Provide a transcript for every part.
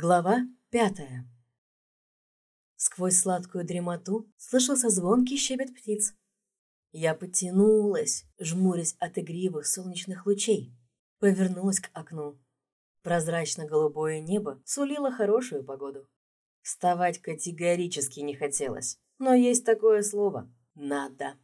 Глава пятая. Сквозь сладкую дремоту слышался звонкий щебет птиц. Я потянулась, жмурясь от игривых солнечных лучей. Повернулась к окну. Прозрачно-голубое небо сулило хорошую погоду. Вставать категорически не хотелось, но есть такое слово «надо».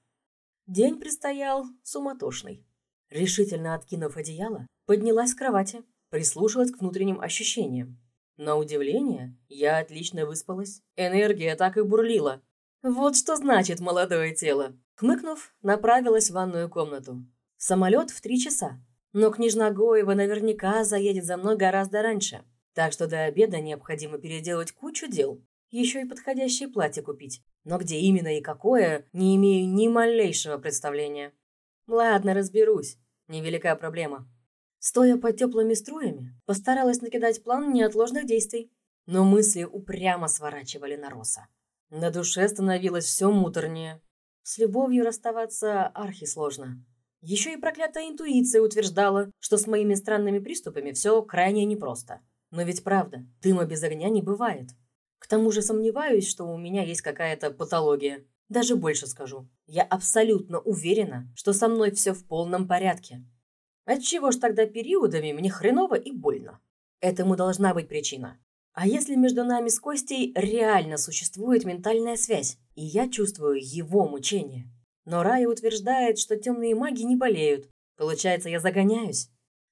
День предстоял суматошный. Решительно откинув одеяло, поднялась с кровати, прислушалась к внутренним ощущениям. На удивление, я отлично выспалась. Энергия так и бурлила. Вот что значит молодое тело. Хмыкнув, направилась в ванную комнату. Самолет в три часа. Но княжна Гоева наверняка заедет за мной гораздо раньше. Так что до обеда необходимо переделать кучу дел. Еще и подходящее платье купить. Но где именно и какое, не имею ни малейшего представления. Ладно, разберусь. Невелика проблема. Стоя под теплыми струями, постаралась накидать план неотложных действий. Но мысли упрямо сворачивали на Роса. На душе становилось все муторнее. С любовью расставаться архи сложно. Еще и проклятая интуиция утверждала, что с моими странными приступами все крайне непросто. Но ведь правда, дыма без огня не бывает. К тому же сомневаюсь, что у меня есть какая-то патология. Даже больше скажу. Я абсолютно уверена, что со мной все в полном порядке. Отчего ж тогда периодами мне хреново и больно? Этому должна быть причина. А если между нами с Костей реально существует ментальная связь, и я чувствую его мучение? Но Рая утверждает, что темные маги не болеют. Получается, я загоняюсь.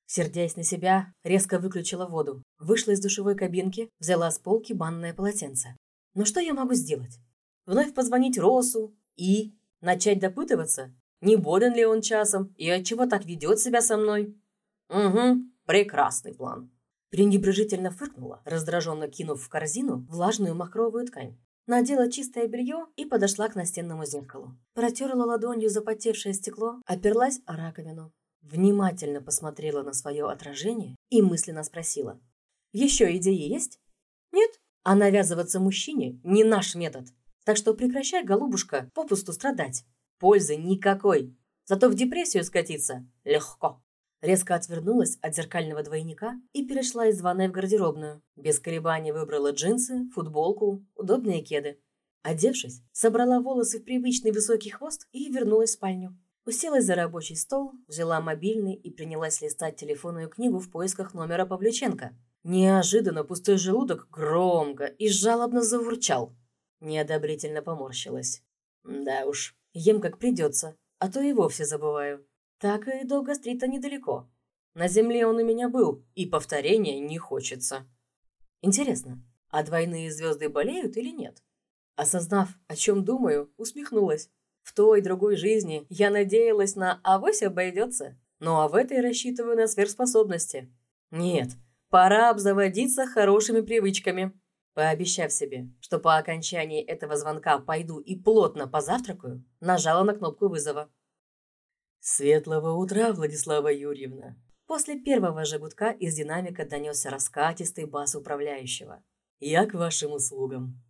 Сердясь на себя, резко выключила воду, вышла из душевой кабинки, взяла с полки банное полотенце. Но что я могу сделать? Вновь позвонить Росу и начать допытываться, не болен ли он часом и отчего так ведет себя со мной? Угу, прекрасный план. Пренебрежительно фыркнула, раздраженно кинув в корзину влажную махровую ткань. Надела чистое белье и подошла к настенному зеркалу. Протерла ладонью запотевшее стекло, оперлась о раковину. Внимательно посмотрела на свое отражение и мысленно спросила. «Еще идеи есть?» «Нет?» А навязываться мужчине не наш метод. Так что прекращай, голубушка, попусту страдать. Пользы никакой. Зато в депрессию скатиться легко. Резко отвернулась от зеркального двойника и перешла из ванной в гардеробную. Без колебаний выбрала джинсы, футболку, удобные кеды. Одевшись, собрала волосы в привычный высокий хвост и вернулась в спальню. Уселась за рабочий стол, взяла мобильный и принялась листать телефонную книгу в поисках номера Павлюченко. Неожиданно пустой желудок громко и жалобно заурчал. Неодобрительно поморщилась. Да уж, Ем как придется, а то и вовсе забываю. Так и до гастрита недалеко. На земле он у меня был, и повторения не хочется. Интересно, а двойные звезды болеют или нет? Осознав, о чем думаю, усмехнулась. В той другой жизни я надеялась на «авось обойдется», ну а в этой рассчитываю на сверхспособности. Нет, пора обзаводиться хорошими привычками. Пообещав себе, что по окончании этого звонка пойду и плотно позавтракаю, нажала на кнопку вызова. «Светлого утра, Владислава Юрьевна!» После первого же гудка из динамика донесся раскатистый бас управляющего. «Я к вашим услугам!»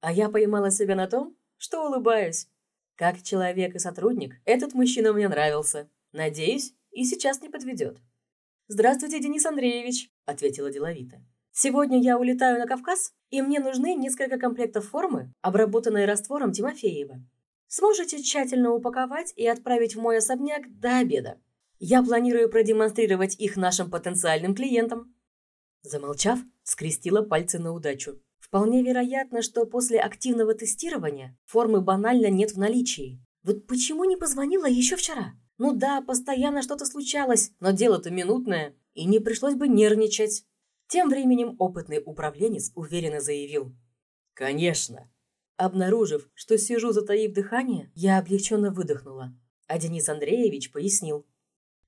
А я поймала себя на том, что улыбаюсь. Как человек и сотрудник, этот мужчина мне нравился. Надеюсь, и сейчас не подведет. «Здравствуйте, Денис Андреевич», — ответила деловито. Сегодня я улетаю на Кавказ, и мне нужны несколько комплектов формы, обработанной раствором Тимофеева. Сможете тщательно упаковать и отправить в мой особняк до обеда. Я планирую продемонстрировать их нашим потенциальным клиентам». Замолчав, скрестила пальцы на удачу. Вполне вероятно, что после активного тестирования формы банально нет в наличии. Вот почему не позвонила еще вчера? Ну да, постоянно что-то случалось, но дело-то минутное, и не пришлось бы нервничать. Тем временем опытный управленец уверенно заявил. «Конечно!» Обнаружив, что сижу затаив дыхание, я облегченно выдохнула. А Денис Андреевич пояснил.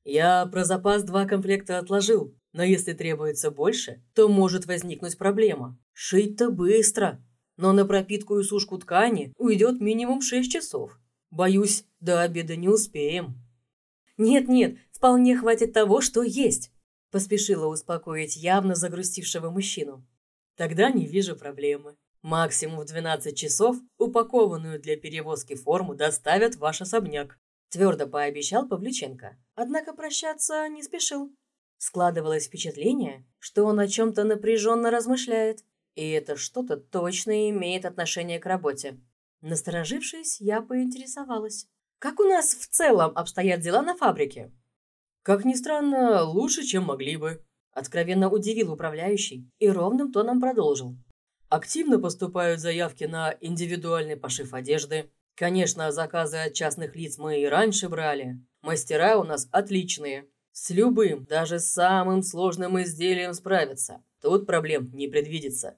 «Я про запас два комплекта отложил, но если требуется больше, то может возникнуть проблема. Шить-то быстро, но на пропитку и сушку ткани уйдет минимум 6 часов. Боюсь, до обеда не успеем». «Нет-нет, вполне хватит того, что есть. Поспешила успокоить явно загрустившего мужчину. Тогда не вижу проблемы. Максимум в 12 часов упакованную для перевозки форму доставят в ваш особняк. Твердо пообещал Павлюченко. Однако прощаться не спешил. Складывалось впечатление, что он о чем-то напряженно размышляет, и это что-то точно имеет отношение к работе. Насторожившись, я поинтересовалась. «Как у нас в целом обстоят дела на фабрике?» «Как ни странно, лучше, чем могли бы», – откровенно удивил управляющий и ровным тоном продолжил. «Активно поступают заявки на индивидуальный пошив одежды. Конечно, заказы от частных лиц мы и раньше брали. Мастера у нас отличные. С любым, даже самым сложным изделием справятся. Тут проблем не предвидится.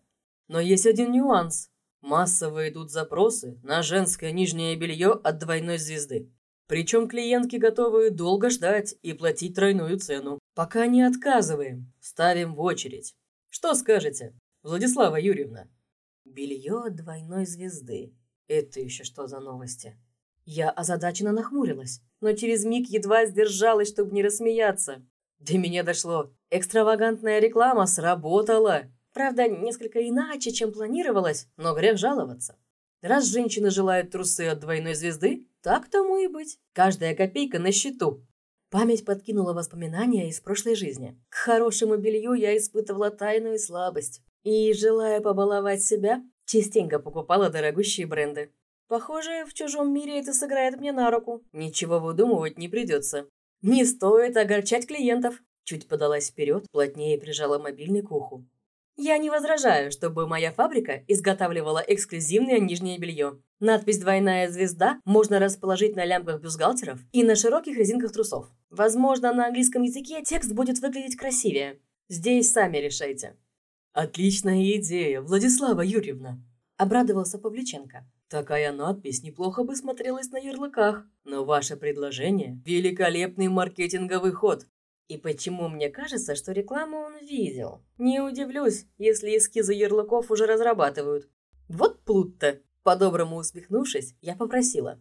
Но есть один нюанс. Массово идут запросы на женское нижнее белье от двойной звезды. Причем клиентки готовы долго ждать и платить тройную цену. Пока не отказываем, ставим в очередь. Что скажете, Владислава Юрьевна? Белье двойной звезды. Это еще что за новости? Я озадаченно нахмурилась, но через миг едва сдержалась, чтобы не рассмеяться. До меня дошло. Экстравагантная реклама сработала. Правда, несколько иначе, чем планировалось, но грех жаловаться. Раз женщины желают трусы от двойной звезды, так тому и быть. Каждая копейка на счету. Память подкинула воспоминания из прошлой жизни. К хорошему белью я испытывала тайную слабость. И, желая побаловать себя, частенько покупала дорогущие бренды. Похоже, в чужом мире это сыграет мне на руку. Ничего выдумывать не придется. Не стоит огорчать клиентов. Чуть подалась вперед, плотнее прижала мобильный к уху. Я не возражаю, чтобы моя фабрика изготавливала эксклюзивное нижнее белье. Надпись «Двойная звезда» можно расположить на лямках бюстгальтеров и на широких резинках трусов. Возможно, на английском языке текст будет выглядеть красивее. Здесь сами решайте. Отличная идея, Владислава Юрьевна. Обрадовался Павличенко. Такая надпись неплохо бы смотрелась на ярлыках, но ваше предложение – великолепный маркетинговый ход. И почему мне кажется, что рекламу он видел? Не удивлюсь, если эскизы ярлыков уже разрабатывают. Вот плут-то! По-доброму усмехнувшись, я попросила.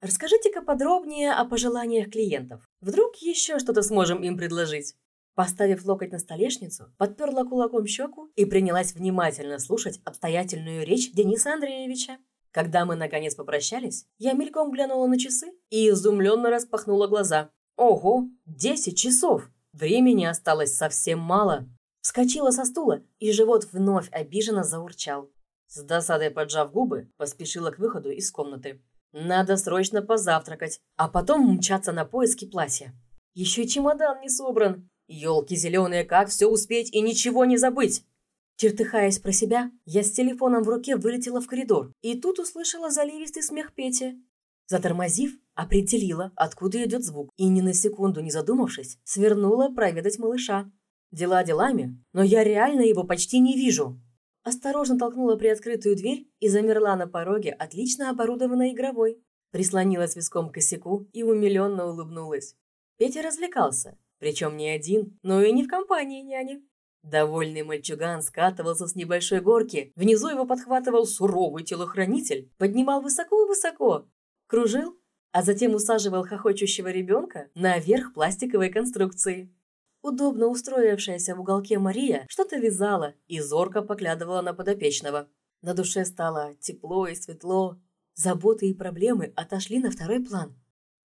Расскажите-ка подробнее о пожеланиях клиентов. Вдруг еще что-то сможем им предложить? Поставив локоть на столешницу, подперла кулаком щеку и принялась внимательно слушать обстоятельную речь Дениса Андреевича. Когда мы наконец попрощались, я мельком глянула на часы и изумленно распахнула глаза. Ого, десять часов! Времени осталось совсем мало. Вскочила со стула, и живот вновь обиженно заурчал. С досадой поджав губы, поспешила к выходу из комнаты. Надо срочно позавтракать, а потом мчаться на поиски платья. Еще чемодан не собран. Елки зеленые, как все успеть и ничего не забыть? Чертыхаясь про себя, я с телефоном в руке вылетела в коридор и тут услышала заливистый смех Пети. Затормозив, определила, откуда идет звук, и ни на секунду не задумавшись, свернула проведать малыша. Дела делами, но я реально его почти не вижу. Осторожно толкнула приоткрытую дверь и замерла на пороге отлично оборудованной игровой. Прислонилась виском к косяку и умиленно улыбнулась. Петя развлекался, причем не один, но и не в компании няни. Довольный мальчуган скатывался с небольшой горки, внизу его подхватывал суровый телохранитель, поднимал высоко-высоко, кружил, а затем усаживал хохочущего ребенка наверх пластиковой конструкции. Удобно устроившаяся в уголке Мария что-то вязала и зорко поглядывала на подопечного. На душе стало тепло и светло. Заботы и проблемы отошли на второй план.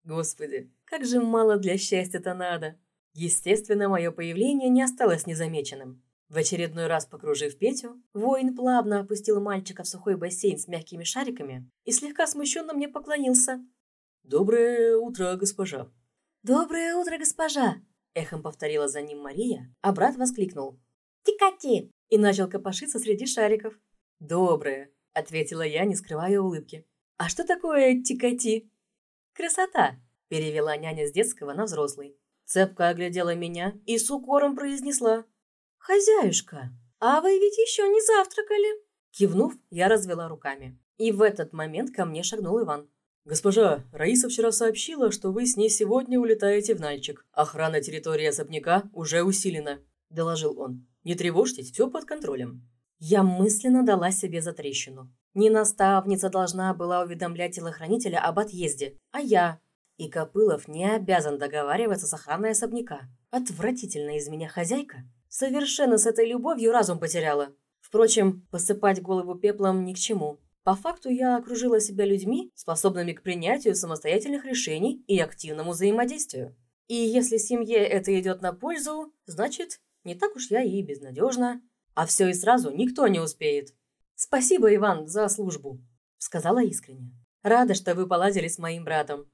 Господи, как же мало для счастья-то надо. Естественно, мое появление не осталось незамеченным. В очередной раз покружив Петю, воин плавно опустил мальчика в сухой бассейн с мягкими шариками и слегка смущенно мне поклонился. «Доброе утро, госпожа!» «Доброе утро, госпожа!» Эхом повторила за ним Мария, а брат воскликнул. «Тикати!» и начал копошиться среди шариков. «Доброе!» – ответила я, не скрывая улыбки. «А что такое тикати?» «Красота!» – перевела няня с детского на взрослый. Цепка оглядела меня и с укором произнесла. «Хозяюшка, а вы ведь еще не завтракали?» Кивнув, я развела руками. И в этот момент ко мне шагнул Иван. «Госпожа, Раиса вчера сообщила, что вы с ней сегодня улетаете в Нальчик. Охрана территории особняка уже усилена», – доложил он. «Не тревожьтесь, все под контролем». Я мысленно дала себе затрещину. Не наставница должна была уведомлять телохранителя об отъезде, а я, и Копылов не обязан договариваться с охраной особняка. Отвратительная из меня хозяйка. Совершенно с этой любовью разум потеряла. Впрочем, посыпать голову пеплом ни к чему. По факту я окружила себя людьми, способными к принятию самостоятельных решений и активному взаимодействию. И если семье это идет на пользу, значит, не так уж я и безнадежна. А все и сразу никто не успеет. Спасибо, Иван, за службу, сказала искренне. Рада, что вы поладили с моим братом.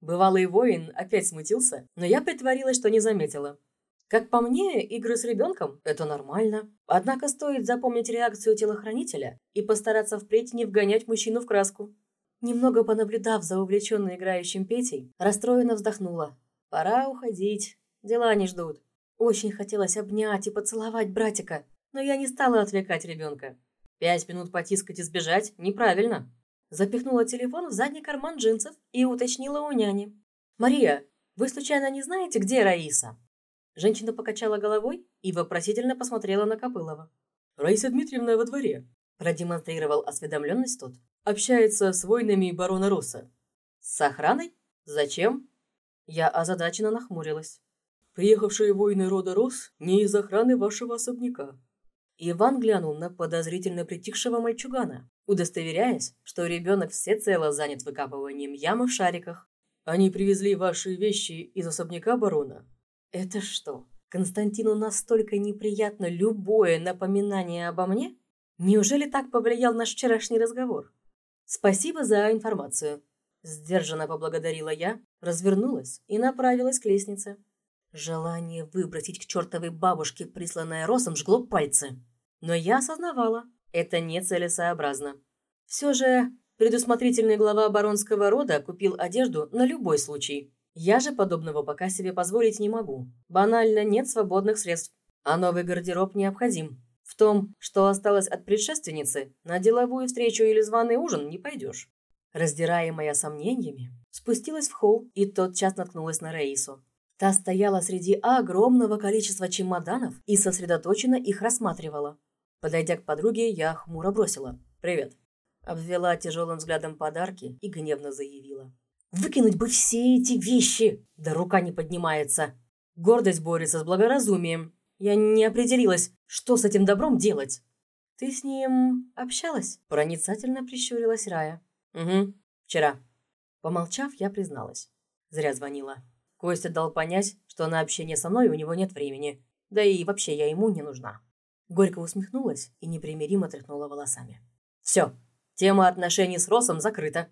Бывалый воин опять смутился, но я притворилась, что не заметила. Как по мне, игры с ребенком – это нормально. Однако стоит запомнить реакцию телохранителя и постараться впредь не вгонять мужчину в краску. Немного понаблюдав за увлеченно играющим Петей, расстроенно вздохнула. Пора уходить, дела не ждут. Очень хотелось обнять и поцеловать братика, но я не стала отвлекать ребенка. Пять минут потискать и сбежать – неправильно. Запихнула телефон в задний карман джинсов и уточнила у няни. «Мария, вы случайно не знаете, где Раиса?» Женщина покачала головой и вопросительно посмотрела на Копылова. «Раиса Дмитриевна во дворе», – продемонстрировал осведомленность тот. «Общается с воинами барона Росса». «С охраной? Зачем?» Я озадаченно нахмурилась. «Приехавшие воины рода Рос не из охраны вашего особняка». Иван глянул на подозрительно притихшего мальчугана, удостоверяясь, что ребенок всецело занят выкапыванием ямы в шариках. «Они привезли ваши вещи из особняка барона это что, Константину настолько неприятно любое напоминание обо мне? Неужели так повлиял наш вчерашний разговор? Спасибо за информацию. Сдержанно поблагодарила я, развернулась и направилась к лестнице. Желание выбросить к чертовой бабушке, присланное Росом, жгло пальцы. Но я осознавала, это нецелесообразно. Все же предусмотрительный глава баронского рода купил одежду на любой случай. Я же подобного пока себе позволить не могу. Банально нет свободных средств, а новый гардероб необходим. В том, что осталось от предшественницы, на деловую встречу или званый ужин не пойдешь. Раздираемая сомнениями, спустилась в холл и тотчас наткнулась на Раису. Та стояла среди огромного количества чемоданов и сосредоточенно их рассматривала. Подойдя к подруге, я хмуро бросила «Привет». Обвела тяжелым взглядом подарки и гневно заявила. Выкинуть бы все эти вещи! Да рука не поднимается. Гордость борется с благоразумием. Я не определилась, что с этим добром делать. Ты с ним общалась? Проницательно прищурилась Рая. Угу, вчера. Помолчав, я призналась. Зря звонила. Костя дал понять, что на общение со мной у него нет времени. Да и вообще я ему не нужна. Горько усмехнулась и непримиримо тряхнула волосами. Все, тема отношений с Росом закрыта.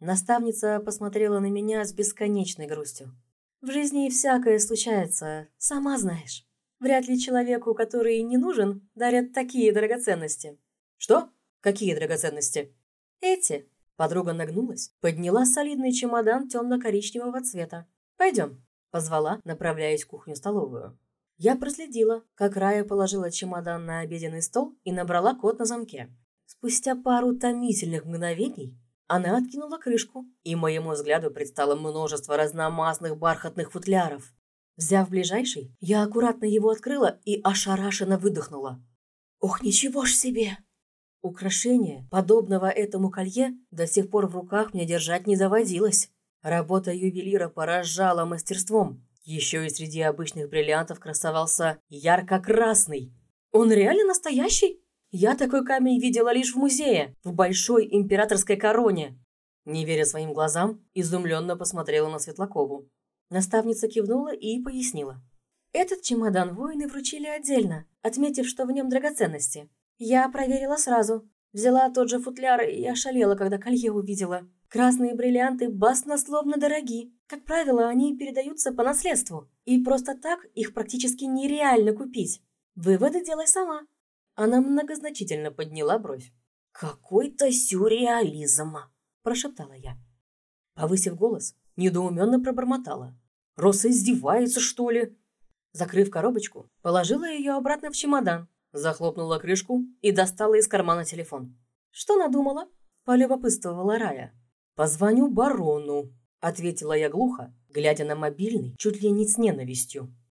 Наставница посмотрела на меня с бесконечной грустью. «В жизни всякое случается, сама знаешь. Вряд ли человеку, который не нужен, дарят такие драгоценности». «Что? Какие драгоценности?» «Эти». Подруга нагнулась, подняла солидный чемодан темно-коричневого цвета. «Пойдем», – позвала, направляясь в кухню-столовую. Я проследила, как Рая положила чемодан на обеденный стол и набрала код на замке. Спустя пару томительных мгновений она откинула крышку, и моему взгляду предстало множество разномастных бархатных футляров. Взяв ближайший, я аккуратно его открыла и ошарашенно выдохнула. «Ох, ничего ж себе!» Украшение, подобного этому колье, до сих пор в руках мне держать не доводилось. Работа ювелира поражала мастерством. Еще и среди обычных бриллиантов красовался ярко-красный. «Он реально настоящий?» Я такой камень видела лишь в музее, в большой императорской короне. Не веря своим глазам, изумленно посмотрела на Светлакову. Наставница кивнула и пояснила. Этот чемодан воины вручили отдельно, отметив, что в нем драгоценности. Я проверила сразу. Взяла тот же футляр и ошалела, когда колье увидела. Красные бриллианты баснословно дороги. Как правило, они передаются по наследству. И просто так их практически нереально купить. Выводы делай сама. Она многозначительно подняла бровь. «Какой-то сюрреализм!» – прошептала я. Повысив голос, недоуменно пробормотала. «Роса издевается, что ли?» Закрыв коробочку, положила ее обратно в чемодан, захлопнула крышку и достала из кармана телефон. «Что надумала?» – полюбопытствовала Рая. «Позвоню барону», – ответила я глухо, глядя на мобильный чуть ли не с ненавистью.